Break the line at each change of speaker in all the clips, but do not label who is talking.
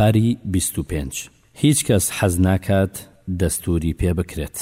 پاری بیست و پێنج. هیچ کەس حەز ناکات دەستووری پێ بکرێت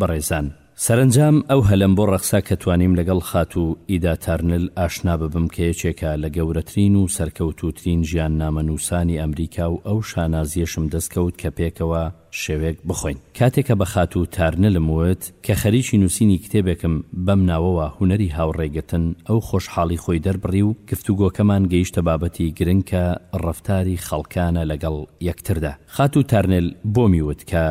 بەڕێزان. سەرەنجام ئەو هەلەم بۆ ڕەخسا کە توانیم لەگەڵ خاتوو ئیدا تارنل ئاشنا ببم کە یەکێکە لە گەورەترین و سەرکەوتووترین ژیاننامەنووسانی ئەمریکا و ئەو شانازییەشم دەست کەوت کە پێکەوە شەوێک بخۆین. کاتێ کە بە خاتوو تارنلم وت کە خەریکی نووسینی کتێبێکم بەم ناوەوە هونەری هاوڕێ گرتن ئەو خۆشحاڵی خۆی دەربڕی و گفتوگۆکەمان گەیشتە بابەتی گرنگ کە ڕەفتاری خەڵکانە لەگەڵ یەکتردا. خاتوو تارنل بۆمی وت کە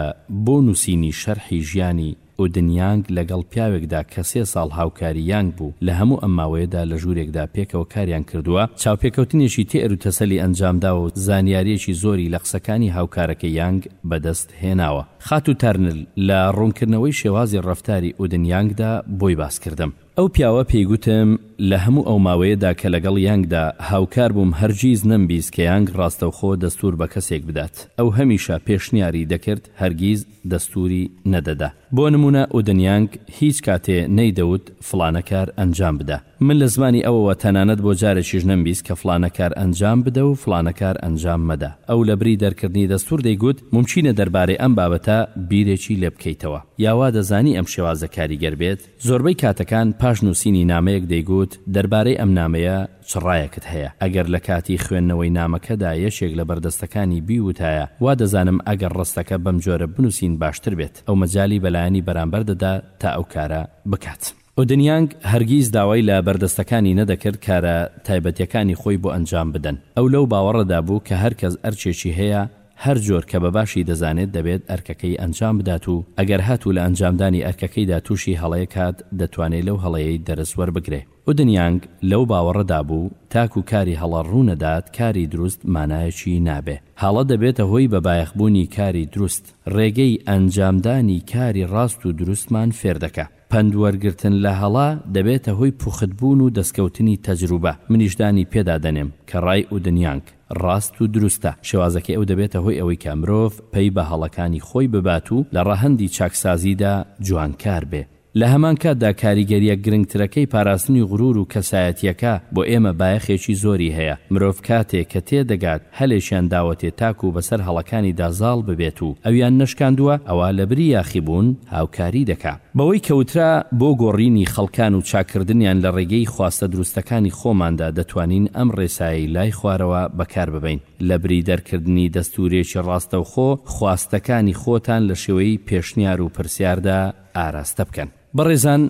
بۆ نووسینی شەرحی ژیانی ئودن یانگ لەگەڵ پیاوێکدا کە سێ ساڵ هاوکاری یانگ بوو لە هەموو ئەم ماوەیەدا لە ژوورێکدا پێکەوە کاریان کردووە، چاوپێکەوتنێکی تئر و تەسەلی ئەنجامداوە و زانیارییەکی زۆری لە قسەکانی هاوکارەکەی یانگ بەدەست هێناوە. خاتوو تارنل لە ڕوونکردنەوەی شێوازی ڕەفتاری ئودن یانگدا بۆی باسکردم. ئەو پیاوە پێی گوتم لە هەموو ئەو ماوەیەدا کە لەگەڵ یانگدا هاوکار بووم هەرگیز نەمبیست کە یانگ ڕاستەوخۆ دەستوور بە کەسێک بدات، ئەو هەمیشە پێشنیاری دەکرد هەرگیز دەستووری نەدەدا. بۆ نموونە ئودن یانگ هیچ کاتێ نەیدەوت فڵانە کار ئەنجام بدە. من لە زمانی ئەوەوە تەنانەت بۆ جارێکیش نەمبیست کە فڵانە کار ئەنجام بدە و فڵانە کار ئەنجام مەدە. ئەو لە بری دەرکردنی دەستوور دەیگوت مومکینە دەربارەی ئەم بابەتە بیرێکی لێ بکەیتەوە. یا وا دەزانی ئەم شێوازە کاریگەر بێت؟ زۆربەی کاتەکان پاش نووسینی نامەیەک دەیگوت، دەربارەی ئەم نامەیە چ ڕایەکت هەیە؟ ئەگەر لە کاتی خوێندنەوەی نامەکەدا یەکێک لە بەردەستەکانی بیووتایە، وا دەزانم ئەگەر ڕستەکە بەم جۆرە بنووسین باشتر بێت، ئەو مەجالی بە لایەنی بەرامبەر دەدا تا ئەو کارە بکات. ئودنیانگ هەرگیز داوای لە بەردەستەکانی نەدەکرد کارە تایبەتییەکانی خۆی بۆ ئەنجام بدەن. ئەو لەو باوەڕەدا بوو کە هەر کەس ئەرکێکی هەیە هەر جۆر کە بە باشی دەزانێت دەبێت ئەرکەکەی ئەنجام بدات و ئەگەر هاتوو لە ئەنجامدانی ئەرکەکەیدا تووشی هەڵەیەک هات دەتوانێ لەو هەڵەیەی دەرس وەربگرێ. ئودن یانگ لەو باوەڕەدا بوو تاکوو کاری هەڵە ڕوو نەدات کاری دروست مانایەکی نابێ. هەڵە دەبێتە هۆی بەبایەخبوونی کاری دروست. ڕێگەی ئەنجامدانی کاری ڕاست و دروستمان فێر دەکا. پەندوەرگرتن لە هەڵە دەبێتە هۆی پوختبوون و دەستکەوتنی تەجروبە، منیش دانی پێدا دەنێم کە ڕای ئودنیانگ ڕاست و دروستە، شێوازەکەی ئەو دەبێتە هۆی ئەوەی کە مرۆڤ پەی بە هەڵەکانی خۆی ببات و لە ڕەهەندی چاکسازیدا جوانکار بێ. لە هەمان کاتدا کاریگەرییە گرنگترەکەی پاراستنی غرور و کەسایەتییەکە بۆ ئێمە بایەخێکی زۆری هەیە، مرۆڤ کاتێ کە تێدەگات، هەلێکیان داوەتێ تاکو بەسەر هەڵەکانیدا زاڵ ببێت و ئەویان نەشکاندووە، ئەوا لەبری یاخیبوون هاوکاری دەکا. بەوەی کەوترا بۆ گۆڕینی خەڵکان و چاککردنیان لە ڕێگەی خواستە دروستەکانی خۆماندا دەتوانین ئەم ڕێسایەی لای خوارەوە بەکار ببەین، لەبری دەرکردنی دەستوورێکی ڕاستەوخۆ، خواستەکانی خۆتان لە شێوەی پێشنیار و پرسیاردا ئاراستە بکەن. بەڕێزان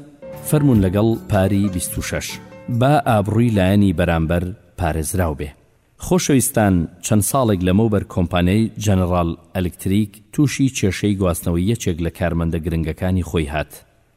فەرموون لەگەڵ پاری بیست و شەش با ئابڕووی لایەنی بەرامبەر پارێزراو بێ. خۆشەویستان چەند ساڵێک لەمەوبەر کۆمپانیای جەنەڕاڵ ئەلکتریک تووشی کێشەی گواستنەوەی یەکێک لە کارمەندە گرنگەکانی خۆی هات.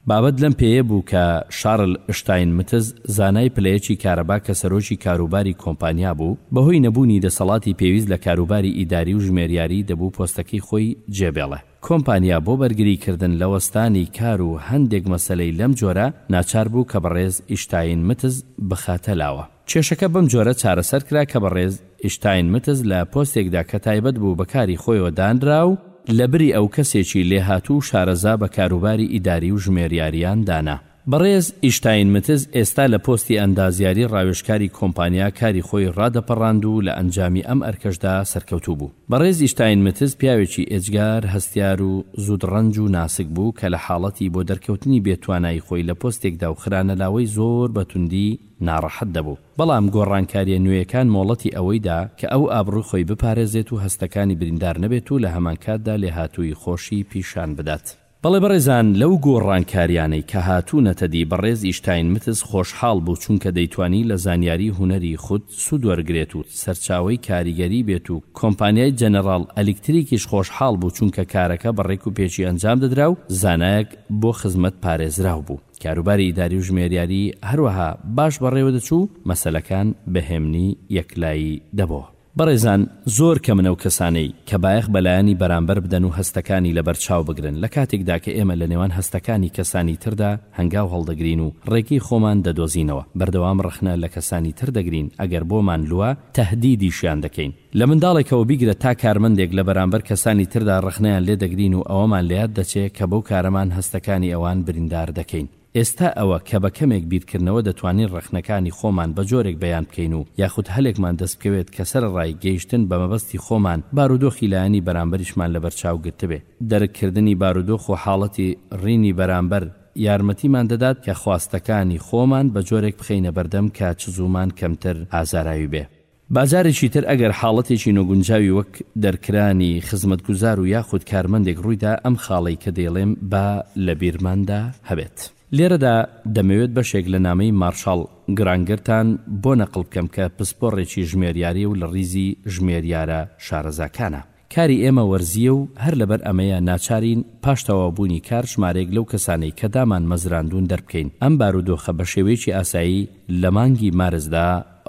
بابەت لەم پێیە بوو کە شارل شتاینمتز زانای پلە یەکی کارەبا کە سەرۆکی کاروباری کۆمپانیا بوو، بەهۆی نەبوونی دەسەڵاتی پێویست لە کاروباری ئیداری و ژمێریاری دەبوو پۆستەکەی خۆی جێبێڵێ. کۆمپانیا بۆ بەرگری کردن لە وەستانی کار و هەندێک مەسەلەی لەم جۆرە، ناچار بوو کە بەڕێز ئیشتاینمتز بخاتە لاوە. کێشەکە بەم جۆرە چارەسەر کرا کە بەڕێز ئیشتاینمتز لە پۆستێکدا کە تایبەت بوو بە کاری خۆیەوە دانرا و لە بری ئەو کەسێکی لێهاتوو و شارەزا بە کاروباری ئیداری و ژمێریاریان دانا. بەڕێز ئیشتاینمتز ئێستا لە پۆستی ئەندازیاری ڕاوێژکاری کۆمپانیا کاری خۆی ڕادەپەڕاند و لە ئەنجامی ئەم ئەرکەشدا سەرکەوتوو بوو. بەڕێز ئیشتاینمتز پیاوێکی ئێجگار، هەستیار و زوودڕەنج و ناسک بوو کە لە حاڵەتی بۆ دەرکەوتنی بێتوانایی خۆی لە پۆستێکدا و خرانەلاوەی زۆر بە توندی ناڕەحەت دەبوو، بەڵام گۆڕانکارییە نوێیەکان مۆڵەتی ئەوەی دا کە ئەو ئابڕووی خۆی بپارێزێت و هەستەکانی بریندار نەبێت و لە هەمانکاتدا لێهاتوویی خۆشی پیشان بدات. بەڵێ بەڕێزان، لەو گۆڕانکارییانەی کە هاتوونەتە دی، بەڕێز ئیشتاین متز خۆشحاڵ بوو، چونکە دەیتوانی لە زانیاریی هونەری خود سوود وەرگرێت و سەرچاوەی کاریگەری بێت و کۆمپانیای جەنەراڵ ئەلیکتریکیش خۆشحاڵ بوو چونکە کارەکە بە ڕێکوپێکی ئەنجام دەدرا و زانایەک بۆ خزمەت پارێزراو بوو. کاروباری ئیداری و ژمێریاری هەروەها باش بەڕێوە دەچوو و مەسەلەکان بە هێمنی یەکلایی دەبۆوە. بەڕێزان زۆر کەمن ئەو کەسانەی کە بایەخ بە لایەنی بەرامبەر بدەن و هەستەکانی لە بەرچاو بگرن لە کاتێکدا کە ئێمە لە نێوان هەستەکانی کەسانی تردا هەنگاو هەڵدەگرین و ڕێگەی خۆمان دەدۆزینەوە بەردەوام ڕەخنە لە کەسانی تر دەگرین ئەگەر بۆمان لوا تەهدیدیشیان دەکەین لە منداڵێکەوە بیگرە تا کارمەندێک لە بەرامبەر کەسانی تردا ڕەخنەیان لێ دەگرین و ئەوەمان لە یاد دەچێ کە بەو کارەمان هەستەکانی ئەوان بریندار دەکەین. ئێستا ئەوە کە بە کەمێک بیرکردنەوە دەتوانین ڕەخنەکانی خۆمان بە جۆرێک بەیان بکەین و یاخود هەلێکمان دەست بکەوێت کە سەرەڕای گەیشتن بە مەبەستی خۆمان بارودۆخی لایەنی بەرامبەریشمان لەبەر چاو گرتبێ. دەرک کردنی بارودۆخ و حاڵەتی ڕینی بەرامبەر یارمەتیمان دەدات کە خواستەکانی خۆمان بە جۆرێک بخەینە بەردەم کە چزوومان کەمتر ئازاراوی بێ. با جارێکی تر ئەگەر حاڵەتێکی نۆگونجاوی وەک دەرکرانی خزمەتگوزار و یاخود کارمەندێک ڕوویدا ئەم خاڵەی کە دەیڵێم با لە بیرماندا هەبێت. لێرەدا دەمەوێت بەشێک لە نامەی مارشاڵ گرانگرتان بۆ نەقڵ بکەم کە پسپۆڕێکی ژمێریاریە و لە ڕیزی ژمێریارە شارەزاکانە. کاری ئێمە وەرزییە و هەر لەبەر ئەمەیە ناچارین پاش تەواوبوونی کار ژمارەیەک لەو کەسانەی کە دامانمەزراندوون دەربکەین، ئەم بارودۆخە بە شێوەیەکی ئاسایی لە مانگی مارسدا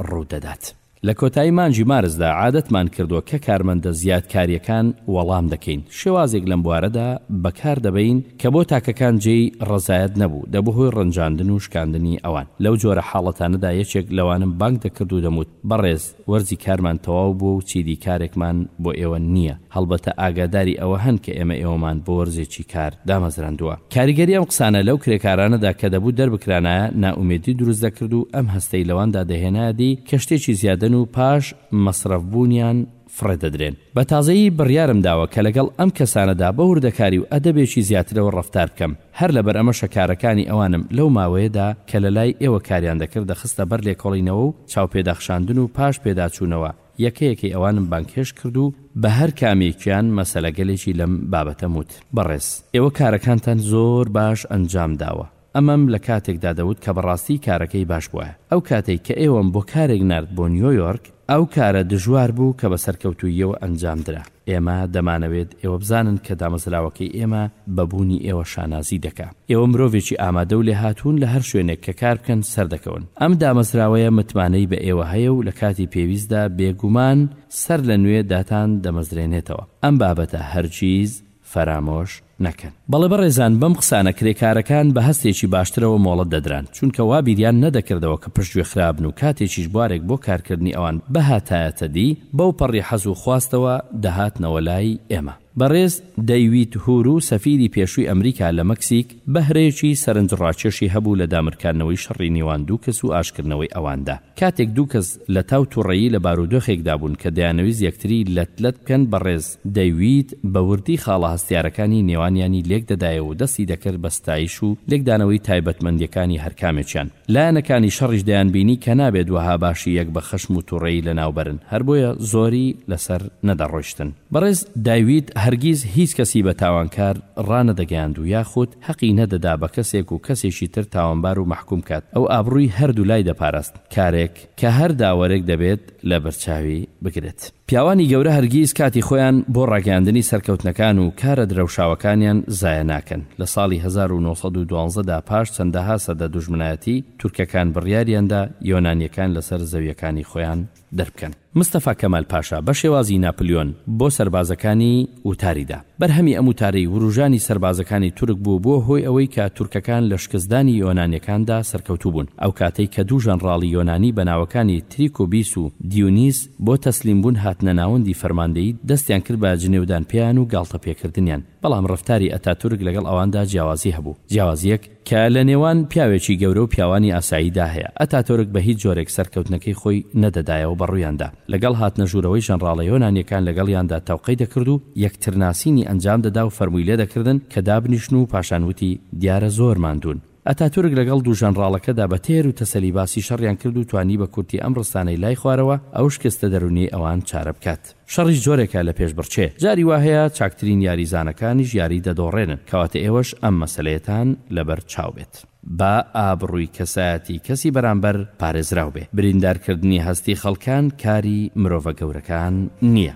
ڕوودەدات. لە کۆتایی مانگی مارسدا عادەتمان کردووە کە کارمەندە زیادکارییەکان وەڵام دەکەین، شێوازێک لەم بوارەدا بەکار دەبەین کە بۆ تاکەکان جێی ڕەزایەت نەبوو، دەبوو هۆی ڕەنجاندن و شکاندنی ئەوان لەو جۆرە حاڵەتانەدا یەکێک لەوانم بانگ دەکرد و دەموت بەڕێز، وەرزی کارمان تەواو بووە و چیدی کارێکمان بۆ ئێوە نییە. هەڵبەتە ئاگاداری ئەوە هەن کە ئێمە ئێوەمان بۆ وەرزێکی کار دامەزراندووە. کاریگەری ئەم قسانە لەو کرێکارانەدا کە دەبوو دەربکرانایە، نائومێدی دروست دەکرد و ئەم هەستەی لەواندا دەهێنایە دی کە شتێکی زیادەن و پاش مەسرەفبوونیان فڕێ دەدرێن. بە تازەیی بڕیارم داوە کە لەگەڵ ئەم کەسانەدا بە وردەکاری و ئەدەبێکی زیاترەوە ڕەفتار بکەم. هەر لەبەر ئەمەشە کارەکانی ئەوانم لەو ماوەیەدا کە لە لای ئێوە کاریان دەکرد دەخستە بەر لێکۆڵینەوە و چاوپێداخشاندن و پاش پێداچوونەوە یەکە یەکەی ئەوانم بانگهێشت کرد و بە هەر کامێکیان مەسەلەگەلێکی لەم بابەتەم وت بەڕێز ئێوە کارەکانتان زۆر باش ئەنجام داوە. ئەمەم لە کاتێکدا دەوت کە بەڕاستی کارەکەی باش بوایە. ئەو کاتەی کە ئێوەم بۆ کارێک نارد بۆ نیۆیۆرک، ئەو کارە دژوار بوو کە بە سەرکەوتووییەوە ئەنجامدرا. ئێمە دەمانەوێت ئێوە بزانن کە دامەزراوەکەی ئێمە بە بوونی ئێوە شانازی دەکا. ئێوە مرۆڤێکی ئامادە و لێهاتوون لە هەر شوێنێک کە کار بکەن سەردەکەون. ئەم دامەزراوەیە متمانەی بە ئێوە هەیە و لە کاتی پێویستدا بێگومان سەر لە نوێ داتان دەمەزرێنێتەوە. ئەم بابەتە هەرگیز فەرامۆش نەکەن. بەڵێ بەڕێزان بەم قسانە کرێکارەکان بە هەستێکی باشترەوە مۆڵەت دەدران، چونکە وا بیریان نەدەکردەوە کە پشتگوێ خرابن و کاتێکیش بوارێک بۆ کارکردنی ئەوان بهاتایەتە دی بەو پەڕی حەز و خواستەوە دەهاتنەوە لای ئێمە. بەڕێز دەیوید هورو سەفیری پێشووی ئەمریکا لە مەکسیک بەهرەیەکی سەرنجڕاکێشی هەبوو لە دامرکاندنەوەی شەڕی نێوان دوو کەس و ئاشتکردنەوەی ئەواندا. کاتێک دوو کەس لە تاو توڕەیی لە بارودۆخێکدا بوون کە دەیانەویست یەکتری لەت لەت بکەن بەڕێز دەیوید بە وردی خاڵە هەستیارەکانی نێوانیانی لێک دەدایە و دەستی دەکرد بە ستایش و لێکدانەوەی تایبەتمەندیەکانی هەرکامێکیان لایەنەکانی شەڕیش دەیان بینی کە نابێت وەها باشی یەک بە خەشم و توڕەیی لە ناو بەرن هەر بۆیە زۆری لەسەر نەدەڕۆیشتن بەڕێز دایوید هەرگیز هیچ کەسی بە تاوانکار ڕانەدەگەیاند و یاخود هەقی نەدەدا بە کەسێک و کەسێکی تر تاوانبار و مەحکوم کات، ئەو ئابڕووی هەردوو لای دەپاراست، کارێک کە هەر داوەرێک دەبێت لەبەرچاوی بگرێت. پیاوانی گەورە هەرگیز کاتی خۆیان بۆ ڕاگەیاندنی سەرکەوتنەکان و کارە درەوشاوەکانیان زایە ناکەن، لە ساڵی هەزار و نۆ سەد و دوازدە دا پاش چەندەها سەدە دوژمنایەتی، تورکەکان بڕیاریاندا یۆنانییەکان لەسەر زەوییەکانی خۆیان دەربکەن. مستەفا کەمال پاشا بە شێوازی ناپلیۆن بۆ سەربازەکانی وتاری دا. بەرهەمی ئەم وتارەی وروژانی سەربازەکانی تورک بوو بووە هۆی ئەوەی کە تورکەکان لە شکستدانی یۆنانیەکاندا سەرکەوتوو بوون. ئەو کاتەی کە دوو ژەنڕاڵی یۆنانی بە ناوەکانی تریکوبیس و دیونیس بۆ تەسلیم بوون هاتنە ناوەندی فەرماندەیی دەستیان کرد بە جنێودان پێیان و گاڵتە پێکردنیان. بەڵام ڕەفتاری ئەتاتورک لەگەڵ ئەواندا جیاوازی هەبوو. جیاوازیەک. کە لە نێوان پیاوێکی گەورە و پیاوانی ئاساییدا هەیە. ئەتاتورک بە هیچ جۆرێک سەرکەوتنەکەی خۆی نەدەدایەوە بە ڕوویاندا. لەگەڵ هاتنە ژوورەوەی ژەنڕاڵە یۆنانییەکان لەگەڵیاندا تەوقەی دەکرد و یەکترناسینی ئەنجام دەدا و فەرمووی لێ دەکردن کە دابنیشن و پاشان وتی دیارە زۆر ماندوون. ئەتاتورک لەگەڵ دوو ژەنڕاڵەکەدا بە تێر و تەسەلی باسی شەڕیان کرد و توانی بە کورتی ئەم ڕستانەی لای خوارەوە ئەو شکستە دەروونییەی ئەوان چارە بکات. شەڕیش جۆرێکە لە پێشبڕکێ، جاری وا هەیە چاکترین یاریزانەکانیش یاریی دەدۆڕێنن، کەواتە ئێوەش ئەم مەسەلەیەتان لەبەر چاو بێت. با ئابڕووی کەسایەتی کەسی بەرامبەر پارێزراو بێ، بریندارکردنی هەستی خەڵکان کاری مرۆڤە گەورەکان نییە.